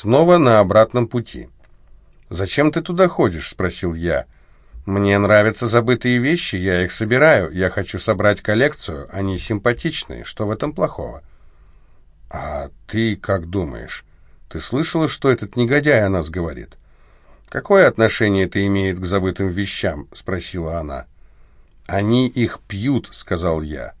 снова на обратном пути. «Зачем ты туда ходишь?» — спросил я. «Мне нравятся забытые вещи, я их собираю. Я хочу собрать коллекцию, они симпатичные. Что в этом плохого?» «А ты как думаешь? Ты слышала, что этот негодяй о нас говорит?» «Какое отношение это имеет к забытым вещам?» — спросила она. «Они их пьют», — сказал я.